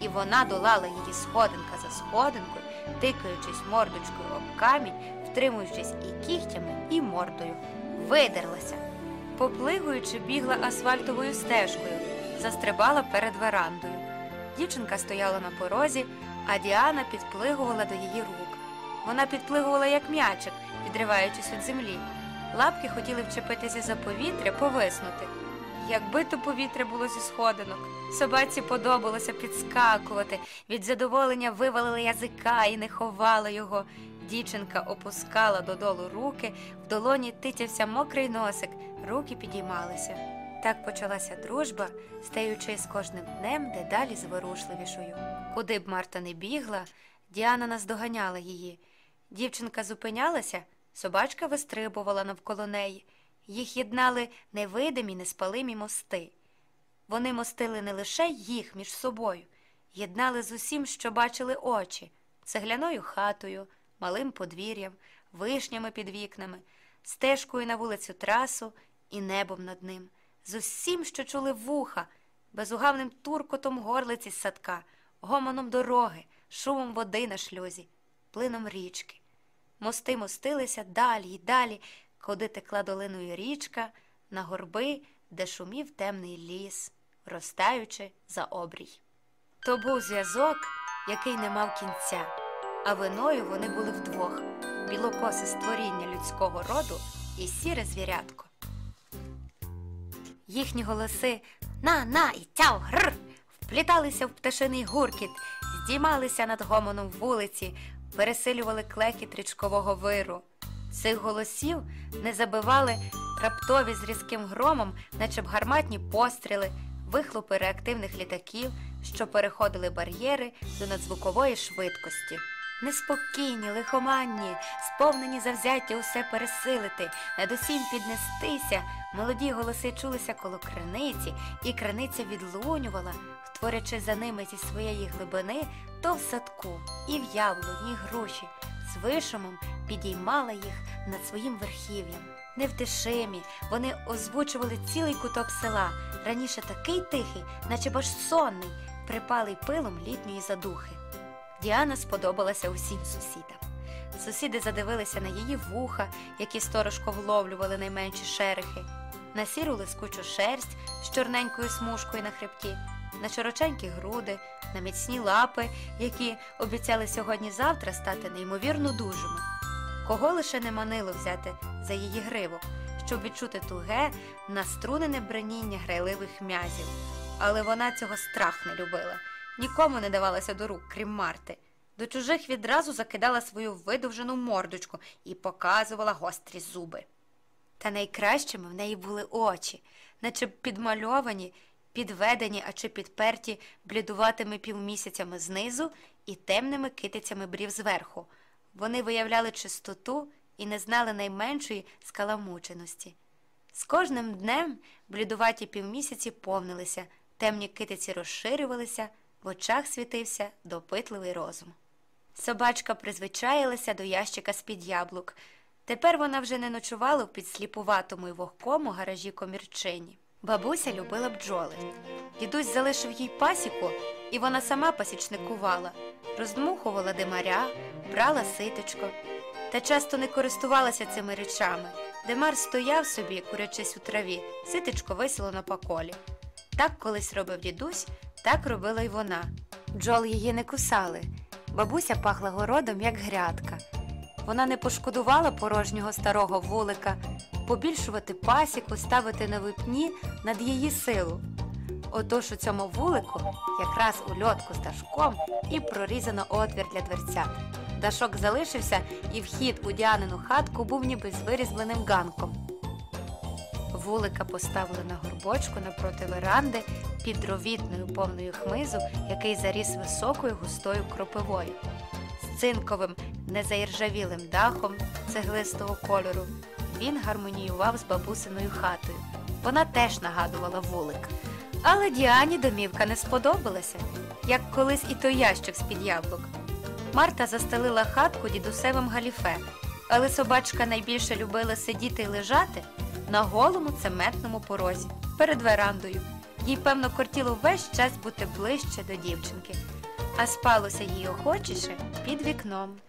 і вона долала її сходинка за сходинкою, тикаючись мордочкою об камінь, втримуючись і кігтями, і мордою. Видерлася. Поплигуючи, бігла асфальтовою стежкою, застрибала перед верандою. Дівчинка стояла на порозі, а Діана підплигувала до її рук. Вона підплигувала як м'ячик, відриваючись від землі. Лапки хотіли вчепитися за повітря, повиснути. Якби то повітря було зі сходинок, собаці подобалося підскакувати, від задоволення вивалила язика і не ховала його. Дівчинка опускала додолу руки, в долоні титявся мокрий носик, руки підіймалися. Так почалася дружба, стаючи з кожним днем дедалі зворушливішою. Куди б Марта не бігла, Діана наздоганяла її. Дівчинка зупинялася, собачка вистрибувала навколо неї. Їх єднали невидимі, неспалимі мости. Вони мостили не лише їх між собою, єднали з усім, що бачили очі, цегляною хатою, малим подвір'ям, вишнями під вікнами, стежкою на вулицю трасу і небом над ним, з усім, що чули вуха, безугавним туркотом горлиці з садка, гомоном дороги, шумом води на шлюзі, плином річки. Мости мостилися далі й далі, куди текла долиною річка, на горби, де шумів темний ліс, розтаючи за обрій. То був зв'язок, який не мав кінця, а виною вони були вдвох білокосе створіння людського роду і сіре звірятко. Їхні голоси на на і тяв гр впліталися в пташиний гуркіт, здіймалися над гомоном вулиці, пересилювали клекіт річкового виру. Цих голосів не забивали раптові з різким громом, наче б гарматні постріли, вихлопи реактивних літаків, що переходили бар'єри до надзвукової швидкості. Неспокійні, лихоманні, сповнені завзяття усе пересилити, над усім піднестися, молоді голоси чулися коло криниці, і криниця відлунювала, творячи за ними зі своєї глибини то в садку, і в яблуні, і груші, з вишумом підіймала їх над своїм верхів'ям. Невтишимі, вони озвучували цілий куток села, раніше такий тихий, наче б аж сонний, припалий пилом літньої задухи. Діана сподобалася усім сусідам. Сусіди задивилися на її вуха, які сторожко вловлювали найменші шерехи, на сіру лискучу шерсть з чорненькою смужкою на хребті, на широченькі груди, на міцні лапи, які обіцяли сьогодні-завтра стати неймовірно дужими. Кого лише не манило взяти за її гривок, щоб відчути туге, наструнене бреніння грайливих м'язів. Але вона цього страх не любила, нікому не давалася до рук, крім Марти. До чужих відразу закидала свою видовжену мордочку і показувала гострі зуби. Та найкращими в неї були очі, наче підмальовані, підведені, а чи підперті блідуватими півмісяцями знизу і темними китицями брів зверху. Вони виявляли чистоту і не знали найменшої скаламученості. З кожним днем блідуваті півмісяці повнилися, темні китиці розширювалися, в очах світився допитливий розум. Собачка призвичаїлася до ящика з-під яблук. Тепер вона вже не ночувала в підсліпуватому й вогкому гаражі комірчині. Бабуся любила бджоли. Дідусь залишив їй пасіку, і вона сама пасічникувала, роздмухувала димаря, брала ситочко. Та часто не користувалася цими речами. Димар стояв собі, курячись у траві, ситечко висіло на поколі. Так колись робив дідусь, так робила й вона. Бджол її не кусали. Бабуся пахла городом, як грядка. Вона не пошкодувала порожнього старого вулика, побільшувати пасіку, ставити на випні над її силу. Отож у цьому вулику, якраз у льотку з дашком, і прорізано отвір для дверцят. Дашок залишився, і вхід у Діанину хатку був ніби з вирізбленим ганком. Вулика поставили на горбочку напроти веранди під дровітною повною хмизу, який заріс високою густою кропивою. З цинковим незаіржавілим дахом цеглистого кольору він гармоніював з бабусиною хатою. Вона теж нагадувала вулик. Але Діані домівка не сподобалася, як колись і той ящик з-під яблук. Марта застелила хатку дідусевим галіфе, але собачка найбільше любила сидіти й лежати на голому цементному порозі перед верандою. Їй, певно, кортіло весь час бути ближче до дівчинки, а спалося їй охочіше під вікном.